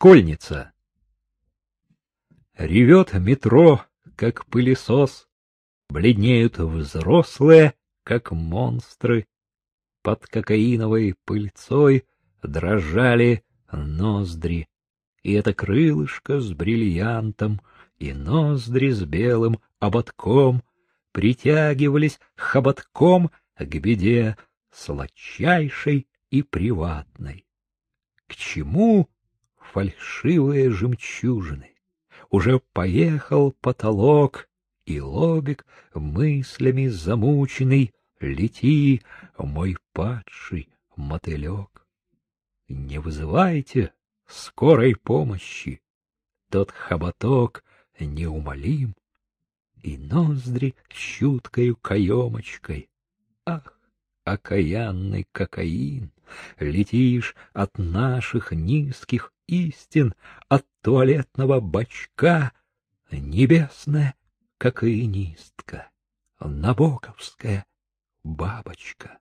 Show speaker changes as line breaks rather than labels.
Школьница. Ревет метро, как пылесос, Бледнеют взрослые, как монстры. Под кокаиновой пыльцой дрожали ноздри. И это крылышко с бриллиантом, и ноздри с белым ободком притягивались хоботком к беде сладчайшей и приватной. К чему фальшивые жемчужины? Уже поехал потолок, и лобик мыслями замученный, лети, мой падший мотылек. Не вызывайте скорой помощи, тот хоботок неумолим, и ноздри чуткою каемочкой. Ах, окаянный кокаин, летишь от наших низких истин, от туалетного бачка, небесная кокаинистка, набоковская бабочка.